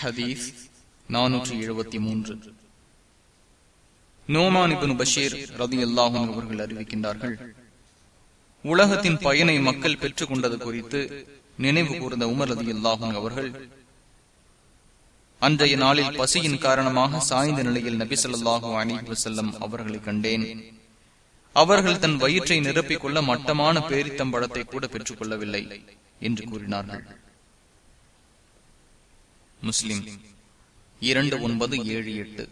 ஹதீஸ் நானூற்றி எழுபத்தி மூன்று. நோமான் பஷீர் ரதி அல்லாஹும் அவர்கள் அறிவிக்கின்றார்கள் உலகத்தின் பயனை மக்கள் பெற்றுக் கொண்டது குறித்து நினைவு கூர்ந்த உமர் ரதி அல்லாஹும் அவர்கள் அன்றைய நாளில் பசியின் காரணமாக சாய்ந்த நிலையில் நபிசல்லாஹு அணிபு செல்லம் அவர்களை கண்டேன். அவர்கள் தன் வயிற்றை நிரப்பிக் கொள்ள மட்டமான பேரித்தம்பழத்தை கூட பெற்றுக் கொள்ளவில்லை என்று கூறினார்கள். முஸ்லிம். இரண்டு ஒன்பது ஏழு எட்டு.